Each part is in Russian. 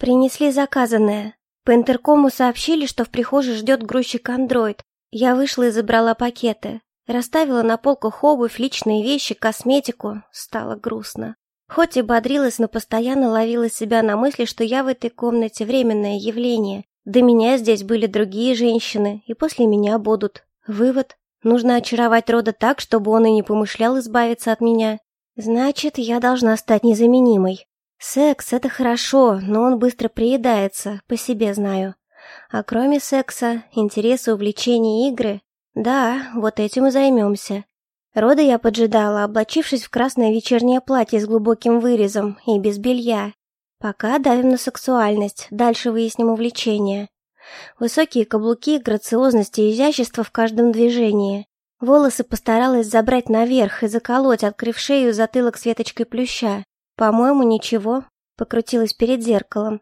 Принесли заказанное. По интеркому сообщили, что в прихожей ждет грузчик-андроид. Я вышла и забрала пакеты. Расставила на полках обувь, личные вещи, косметику. Стало грустно. Хоть и бодрилась, но постоянно ловила себя на мысли, что я в этой комнате временное явление. До меня здесь были другие женщины, и после меня будут. Вывод. Нужно очаровать рода так, чтобы он и не помышлял избавиться от меня. Значит, я должна стать незаменимой. Секс — это хорошо, но он быстро приедается, по себе знаю. А кроме секса, интересы, увлечения, игры... Да, вот этим и займемся. Рода я поджидала, облачившись в красное вечернее платье с глубоким вырезом и без белья. Пока давим на сексуальность, дальше выясним увлечение. Высокие каблуки, грациозность и изящество в каждом движении. Волосы постаралась забрать наверх и заколоть, открыв шею затылок с веточкой плюща. «По-моему, ничего», — покрутилась перед зеркалом.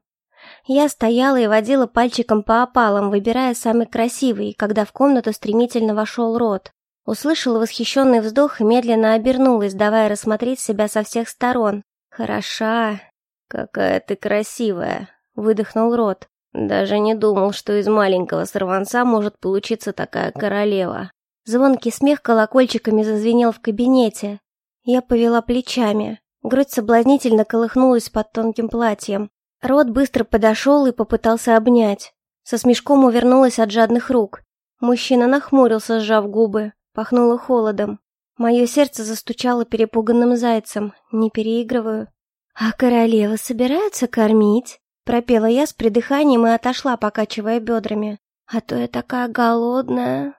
Я стояла и водила пальчиком по опалам, выбирая самый красивый, когда в комнату стремительно вошел рот. Услышала восхищенный вздох и медленно обернулась, давая рассмотреть себя со всех сторон. «Хороша! Какая ты красивая!» — выдохнул рот. «Даже не думал, что из маленького сорванца может получиться такая королева». Звонкий смех колокольчиками зазвенел в кабинете. Я повела плечами. Грудь соблазнительно колыхнулась под тонким платьем. Рот быстро подошел и попытался обнять. Со смешком увернулась от жадных рук. Мужчина нахмурился, сжав губы. Пахнуло холодом. Мое сердце застучало перепуганным зайцем. Не переигрываю. «А королева собирается кормить?» Пропела я с придыханием и отошла, покачивая бедрами. «А то я такая голодная».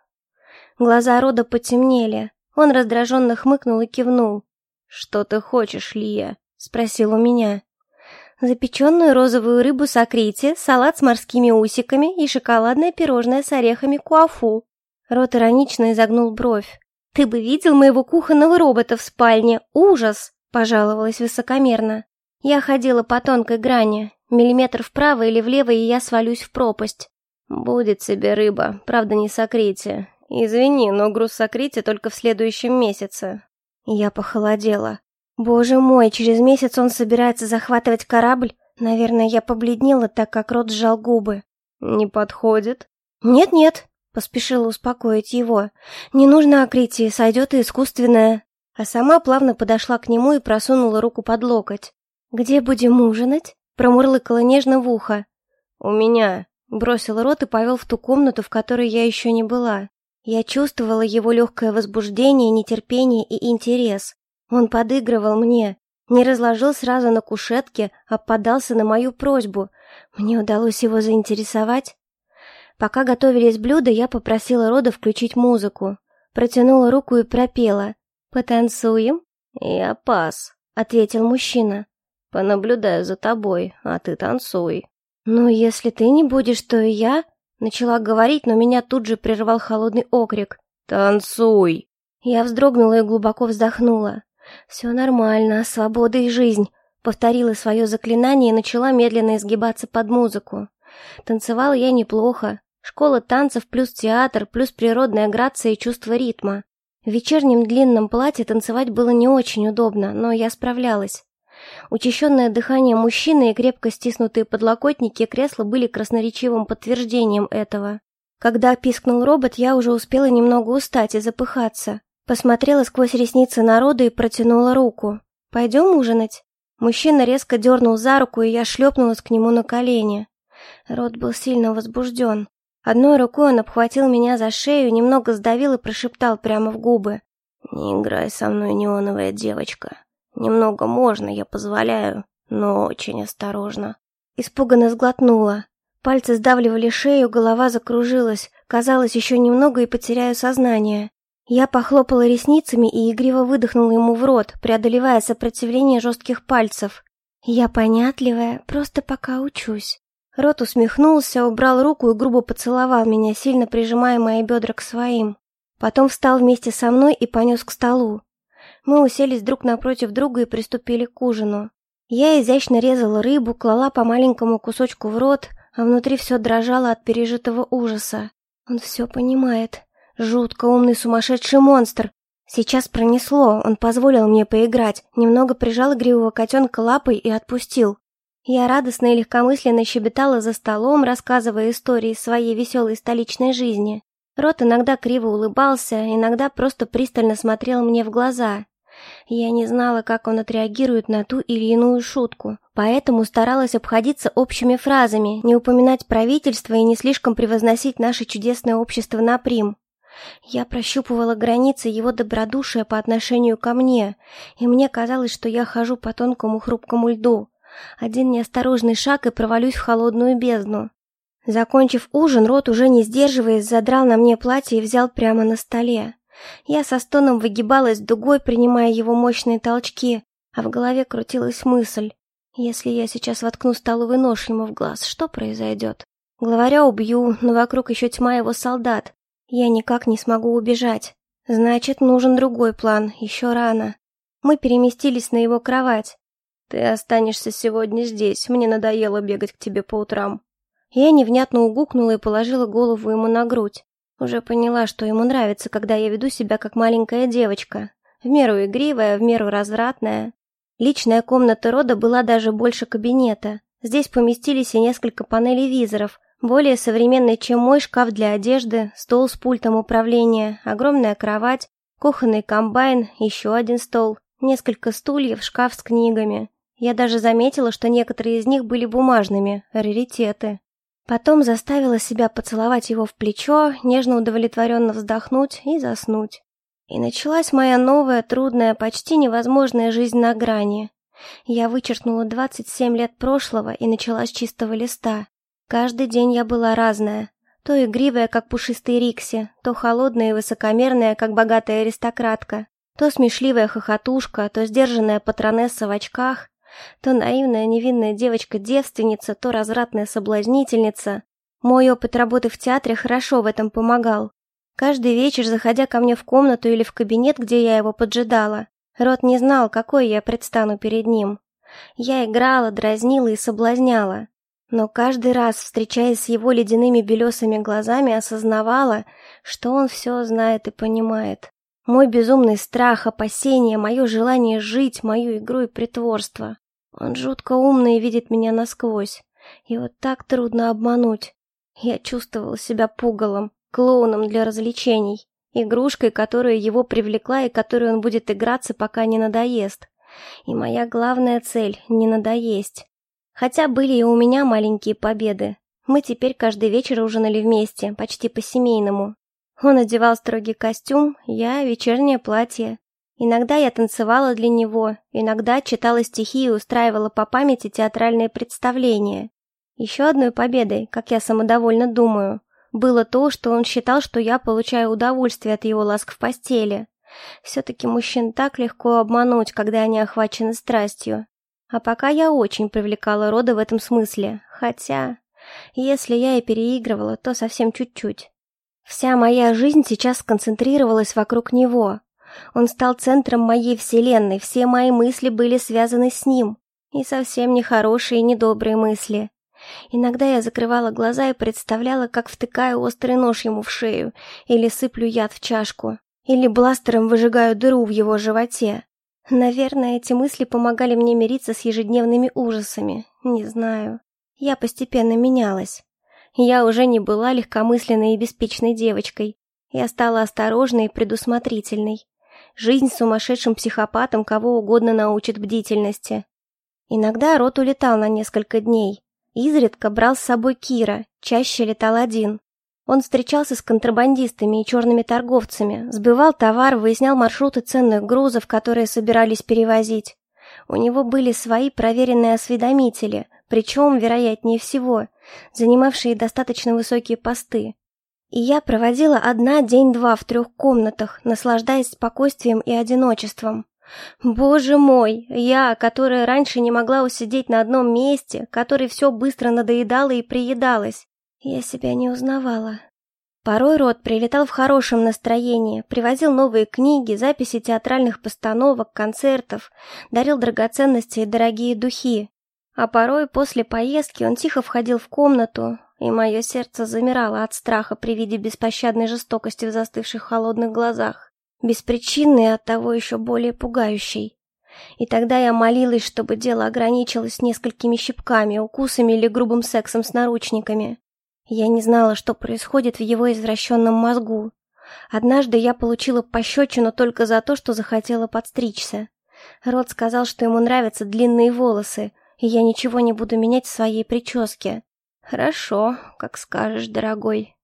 Глаза Рода потемнели. Он раздраженно хмыкнул и кивнул. «Что ты хочешь, Лия?» — спросил у меня. «Запеченную розовую рыбу сокрити, салат с морскими усиками и шоколадное пирожное с орехами куафу». Рот иронично изогнул бровь. «Ты бы видел моего кухонного робота в спальне! Ужас!» — пожаловалась высокомерно. Я ходила по тонкой грани. Миллиметр вправо или влево, и я свалюсь в пропасть. «Будет себе рыба, правда не сокрити. Извини, но груз сокрити только в следующем месяце. Я похолодела. Боже мой, через месяц он собирается захватывать корабль? Наверное, я побледнела, так как рот сжал губы. Не подходит? Нет-нет, поспешила успокоить его. Не нужно окрытие, сойдет и искусственное. А сама плавно подошла к нему и просунула руку под локоть. «Где будем ужинать?» Промурлыкала нежно в ухо. «У меня», бросил рот и повел в ту комнату, в которой я еще не была. Я чувствовала его легкое возбуждение, нетерпение и интерес. Он подыгрывал мне, не разложил сразу на кушетке, а подался на мою просьбу. Мне удалось его заинтересовать. Пока готовились блюда, я попросила Рода включить музыку. Протянула руку и пропела. «Потанцуем?» «Я пас», — ответил мужчина. «Понаблюдаю за тобой, а ты танцуй». «Ну, если ты не будешь, то и я...» Начала говорить, но меня тут же прервал холодный окрик. «Танцуй!» Я вздрогнула и глубоко вздохнула. «Все нормально, свобода и жизнь», — повторила свое заклинание и начала медленно изгибаться под музыку. Танцевала я неплохо. Школа танцев плюс театр, плюс природная грация и чувство ритма. В вечернем длинном платье танцевать было не очень удобно, но я справлялась. Учащенное дыхание мужчины и крепко стиснутые подлокотники кресла были красноречивым подтверждением этого. Когда пискнул робот, я уже успела немного устать и запыхаться. Посмотрела сквозь ресницы народа и протянула руку. «Пойдем ужинать?» Мужчина резко дернул за руку, и я шлепнулась к нему на колени. Рот был сильно возбужден. Одной рукой он обхватил меня за шею, немного сдавил и прошептал прямо в губы. «Не играй со мной, неоновая девочка. Немного можно, я позволяю, но очень осторожно. Испуганно сглотнула. Пальцы сдавливали шею, голова закружилась. Казалось, еще немного и потеряю сознание. Я похлопала ресницами и игриво выдохнула ему в рот, преодолевая сопротивление жестких пальцев. Я понятливая, просто пока учусь. Рот усмехнулся, убрал руку и грубо поцеловал меня, сильно прижимая мои бедра к своим. Потом встал вместе со мной и понес к столу. Мы уселись друг напротив друга и приступили к ужину. Я изящно резала рыбу, клала по маленькому кусочку в рот, а внутри все дрожало от пережитого ужаса. Он все понимает. Жутко умный сумасшедший монстр. Сейчас пронесло, он позволил мне поиграть, немного прижал игривого котенка лапой и отпустил. Я радостно и легкомысленно щебетала за столом, рассказывая истории своей веселой столичной жизни. Рот иногда криво улыбался, иногда просто пристально смотрел мне в глаза. Я не знала, как он отреагирует на ту или иную шутку, поэтому старалась обходиться общими фразами, не упоминать правительство и не слишком превозносить наше чудесное общество на прим. Я прощупывала границы его добродушия по отношению ко мне, и мне казалось, что я хожу по тонкому хрупкому льду. Один неосторожный шаг и провалюсь в холодную бездну. Закончив ужин, Рот, уже не сдерживаясь, задрал на мне платье и взял прямо на столе. Я со стоном выгибалась дугой, принимая его мощные толчки, а в голове крутилась мысль. Если я сейчас воткну столовый нож ему в глаз, что произойдет? Главаря убью, но вокруг еще тьма его солдат. Я никак не смогу убежать. Значит, нужен другой план, еще рано. Мы переместились на его кровать. «Ты останешься сегодня здесь, мне надоело бегать к тебе по утрам». Я невнятно угукнула и положила голову ему на грудь. Уже поняла, что ему нравится, когда я веду себя как маленькая девочка. В меру игривая, в меру развратная. Личная комната рода была даже больше кабинета. Здесь поместились и несколько панелей визоров, более современный, чем мой шкаф для одежды, стол с пультом управления, огромная кровать, кухонный комбайн, еще один стол, несколько стульев, шкаф с книгами. Я даже заметила, что некоторые из них были бумажными, раритеты. Потом заставила себя поцеловать его в плечо, нежно удовлетворенно вздохнуть и заснуть. И началась моя новая, трудная, почти невозможная жизнь на грани. Я вычеркнула 27 лет прошлого и начала с чистого листа. Каждый день я была разная. То игривая, как пушистый Рикси, то холодная и высокомерная, как богатая аристократка, то смешливая хохотушка, то сдержанная патронесса в очках, то наивная невинная девочка-девственница, то развратная соблазнительница. Мой опыт работы в театре хорошо в этом помогал. Каждый вечер, заходя ко мне в комнату или в кабинет, где я его поджидала, Рот не знал, какой я предстану перед ним. Я играла, дразнила и соблазняла. Но каждый раз, встречаясь с его ледяными белесыми глазами, осознавала, что он все знает и понимает. Мой безумный страх, опасение, мое желание жить, мою игру и притворство. Он жутко умный и видит меня насквозь. Его так трудно обмануть. Я чувствовала себя пугалом, клоуном для развлечений, игрушкой, которая его привлекла и которой он будет играться, пока не надоест. И моя главная цель — не надоесть. Хотя были и у меня маленькие победы. Мы теперь каждый вечер ужинали вместе, почти по-семейному. Он одевал строгий костюм, я — вечернее платье. Иногда я танцевала для него, иногда читала стихи и устраивала по памяти театральные представления. Еще одной победой, как я самодовольно думаю, было то, что он считал, что я получаю удовольствие от его ласк в постели. Все-таки мужчин так легко обмануть, когда они охвачены страстью. А пока я очень привлекала рода в этом смысле, хотя... Если я и переигрывала, то совсем чуть-чуть. Вся моя жизнь сейчас сконцентрировалась вокруг него, он стал центром моей вселенной, все мои мысли были связаны с ним. И совсем не хорошие и недобрые мысли. Иногда я закрывала глаза и представляла, как втыкаю острый нож ему в шею, или сыплю яд в чашку, или бластером выжигаю дыру в его животе. Наверное, эти мысли помогали мне мириться с ежедневными ужасами. Не знаю. Я постепенно менялась. Я уже не была легкомысленной и беспечной девочкой. Я стала осторожной и предусмотрительной. Жизнь с сумасшедшим психопатом кого угодно научит бдительности. Иногда Рот улетал на несколько дней. Изредка брал с собой Кира, чаще летал один. Он встречался с контрабандистами и черными торговцами, сбывал товар, выяснял маршруты ценных грузов, которые собирались перевозить. У него были свои проверенные осведомители, причем, вероятнее всего, занимавшие достаточно высокие посты. И я проводила одна день-два в трех комнатах, наслаждаясь спокойствием и одиночеством. Боже мой, я, которая раньше не могла усидеть на одном месте, которой все быстро надоедало и приедалось. Я себя не узнавала. Порой Рот прилетал в хорошем настроении, привозил новые книги, записи театральных постановок, концертов, дарил драгоценности и дорогие духи. А порой после поездки он тихо входил в комнату, и мое сердце замирало от страха при виде беспощадной жестокости в застывших холодных глазах, беспричинной и оттого еще более пугающей. И тогда я молилась, чтобы дело ограничилось несколькими щипками, укусами или грубым сексом с наручниками. Я не знала, что происходит в его извращенном мозгу. Однажды я получила пощечину только за то, что захотела подстричься. Рот сказал, что ему нравятся длинные волосы, и я ничего не буду менять в своей прическе. Хорошо, как скажешь, дорогой.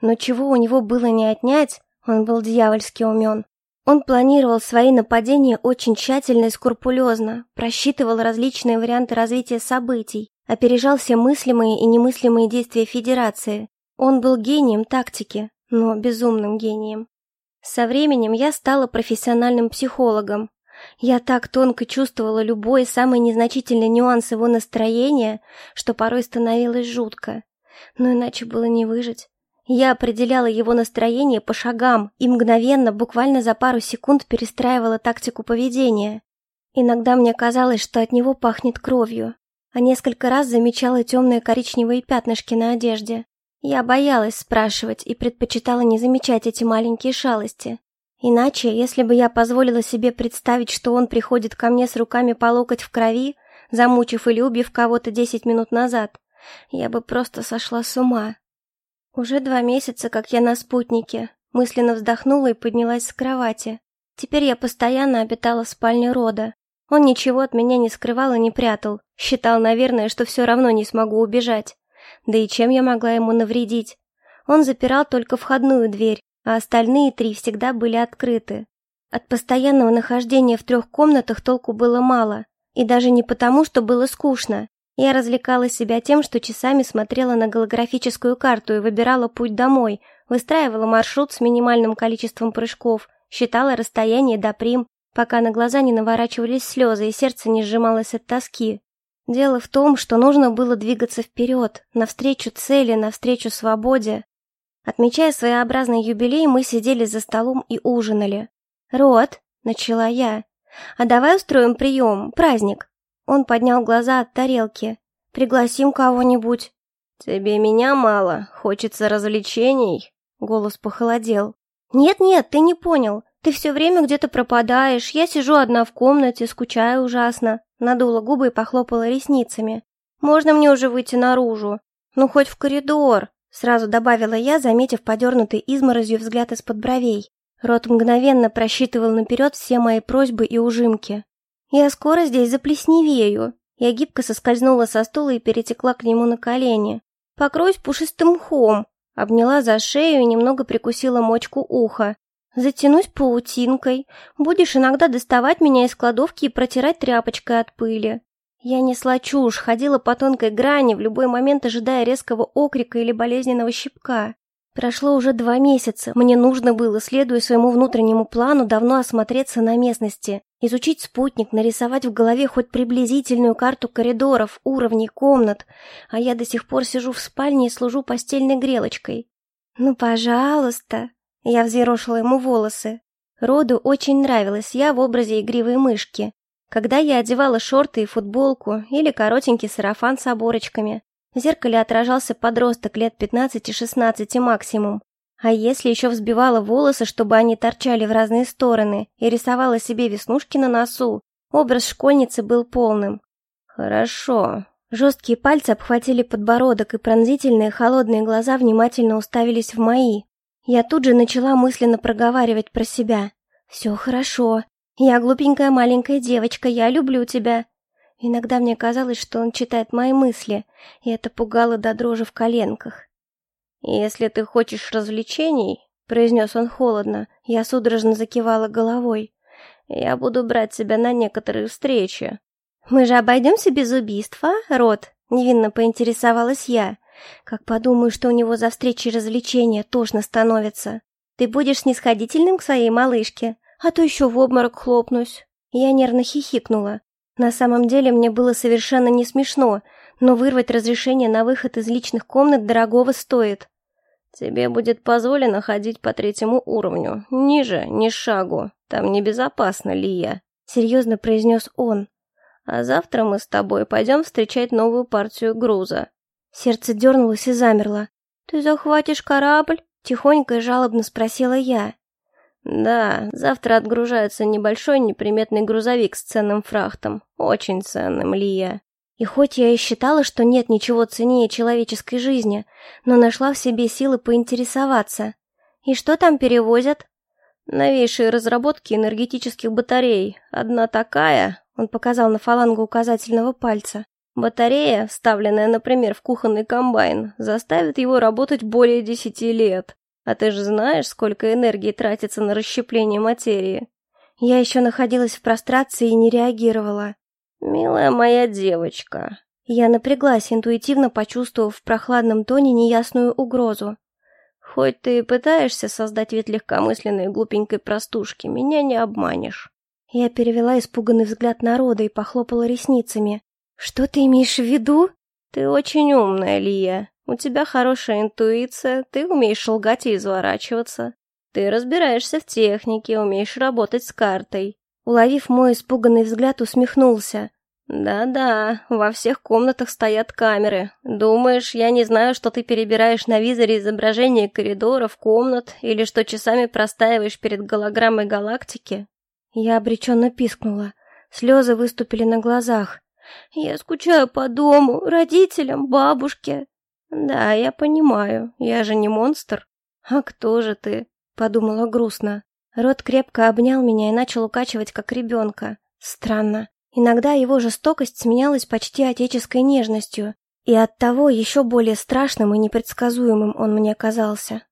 Но чего у него было не отнять, он был дьявольски умен. Он планировал свои нападения очень тщательно и скрупулезно, просчитывал различные варианты развития событий, опережал все мыслимые и немыслимые действия Федерации. Он был гением тактики, но безумным гением. Со временем я стала профессиональным психологом. Я так тонко чувствовала любой самый незначительный нюанс его настроения, что порой становилось жутко. Но иначе было не выжить. Я определяла его настроение по шагам и мгновенно, буквально за пару секунд перестраивала тактику поведения. Иногда мне казалось, что от него пахнет кровью, а несколько раз замечала темные коричневые пятнышки на одежде. Я боялась спрашивать и предпочитала не замечать эти маленькие шалости. Иначе, если бы я позволила себе представить, что он приходит ко мне с руками по локоть в крови, замучив или убив кого-то десять минут назад, я бы просто сошла с ума. Уже два месяца, как я на спутнике, мысленно вздохнула и поднялась с кровати. Теперь я постоянно обитала в спальне рода. Он ничего от меня не скрывал и не прятал, считал, наверное, что все равно не смогу убежать. Да и чем я могла ему навредить? Он запирал только входную дверь, а остальные три всегда были открыты. От постоянного нахождения в трех комнатах толку было мало. И даже не потому, что было скучно. Я развлекала себя тем, что часами смотрела на голографическую карту и выбирала путь домой, выстраивала маршрут с минимальным количеством прыжков, считала расстояние до Прим, пока на глаза не наворачивались слезы и сердце не сжималось от тоски. Дело в том, что нужно было двигаться вперед, навстречу цели, навстречу свободе. Отмечая своеобразный юбилей, мы сидели за столом и ужинали. «Рот», — начала я, — «а давай устроим прием, праздник». Он поднял глаза от тарелки. «Пригласим кого-нибудь». «Тебе меня мало, хочется развлечений?» Голос похолодел. «Нет-нет, ты не понял. Ты все время где-то пропадаешь, я сижу одна в комнате, скучаю ужасно. Надула губы и похлопала ресницами. «Можно мне уже выйти наружу? Ну, хоть в коридор!» Сразу добавила я, заметив подернутый изморозью взгляд из-под бровей. Рот мгновенно просчитывал наперед все мои просьбы и ужимки. «Я скоро здесь заплесневею». Я гибко соскользнула со стула и перетекла к нему на колени. «Покроюсь пушистым мхом». Обняла за шею и немного прикусила мочку уха. Затянусь паутинкой. Будешь иногда доставать меня из кладовки и протирать тряпочкой от пыли. Я несла чушь, ходила по тонкой грани, в любой момент ожидая резкого окрика или болезненного щипка. Прошло уже два месяца. Мне нужно было, следуя своему внутреннему плану, давно осмотреться на местности, изучить спутник, нарисовать в голове хоть приблизительную карту коридоров, уровней, комнат. А я до сих пор сижу в спальне и служу постельной грелочкой. «Ну, пожалуйста», я взъерошила ему волосы. Роду очень нравилась я в образе игривой мышки. Когда я одевала шорты и футболку или коротенький сарафан с оборочками, в зеркале отражался подросток лет 15-16 максимум. А если еще взбивала волосы, чтобы они торчали в разные стороны, и рисовала себе веснушки на носу, образ школьницы был полным. «Хорошо». Жесткие пальцы обхватили подбородок, и пронзительные холодные глаза внимательно уставились в мои. Я тут же начала мысленно проговаривать про себя. «Все хорошо. Я глупенькая маленькая девочка, я люблю тебя». Иногда мне казалось, что он читает мои мысли, и это пугало до дрожи в коленках. «Если ты хочешь развлечений», — произнес он холодно, я судорожно закивала головой, «я буду брать тебя на некоторые встречи». «Мы же обойдемся без убийства, Рот?» — невинно поинтересовалась я. Как подумаю, что у него за встречи развлечения, тошно становится. Ты будешь снисходительным к своей малышке, а то еще в обморок хлопнусь. Я нервно хихикнула. На самом деле мне было совершенно не смешно, но вырвать разрешение на выход из личных комнат дорогого стоит. Тебе будет позволено ходить по третьему уровню, ниже, ни шагу. Там небезопасно, Лия, серьезно произнес он. А завтра мы с тобой пойдем встречать новую партию груза. Сердце дернулось и замерло. «Ты захватишь корабль?» — тихонько и жалобно спросила я. Да, завтра отгружается небольшой неприметный грузовик с ценным фрахтом. Очень ценным, Лия. И хоть я и считала, что нет ничего ценнее человеческой жизни, но нашла в себе силы поинтересоваться. И что там перевозят? Новейшие разработки энергетических батарей. Одна такая, он показал на фалангу указательного пальца. Батарея, вставленная, например, в кухонный комбайн, заставит его работать более десяти лет. А ты же знаешь, сколько энергии тратится на расщепление материи. Я еще находилась в прострации и не реагировала. Милая моя девочка. Я напряглась, интуитивно почувствовав в прохладном тоне неясную угрозу. Хоть ты и пытаешься создать вид легкомысленной глупенькой простушки, меня не обманешь. Я перевела испуганный взгляд народа и похлопала ресницами. «Что ты имеешь в виду?» «Ты очень умная, Лия. У тебя хорошая интуиция, ты умеешь лгать и изворачиваться. Ты разбираешься в технике, умеешь работать с картой». Уловив мой испуганный взгляд, усмехнулся. «Да-да, во всех комнатах стоят камеры. Думаешь, я не знаю, что ты перебираешь на визоре изображение коридоров, комнат, или что часами простаиваешь перед голограммой галактики?» Я обреченно пискнула. Слезы выступили на глазах. Я скучаю по дому, родителям, бабушке. Да, я понимаю, я же не монстр. А кто же ты? Подумала грустно. Рот крепко обнял меня и начал укачивать, как ребенка. Странно. Иногда его жестокость сменялась почти отеческой нежностью, и оттого еще более страшным и непредсказуемым он мне казался.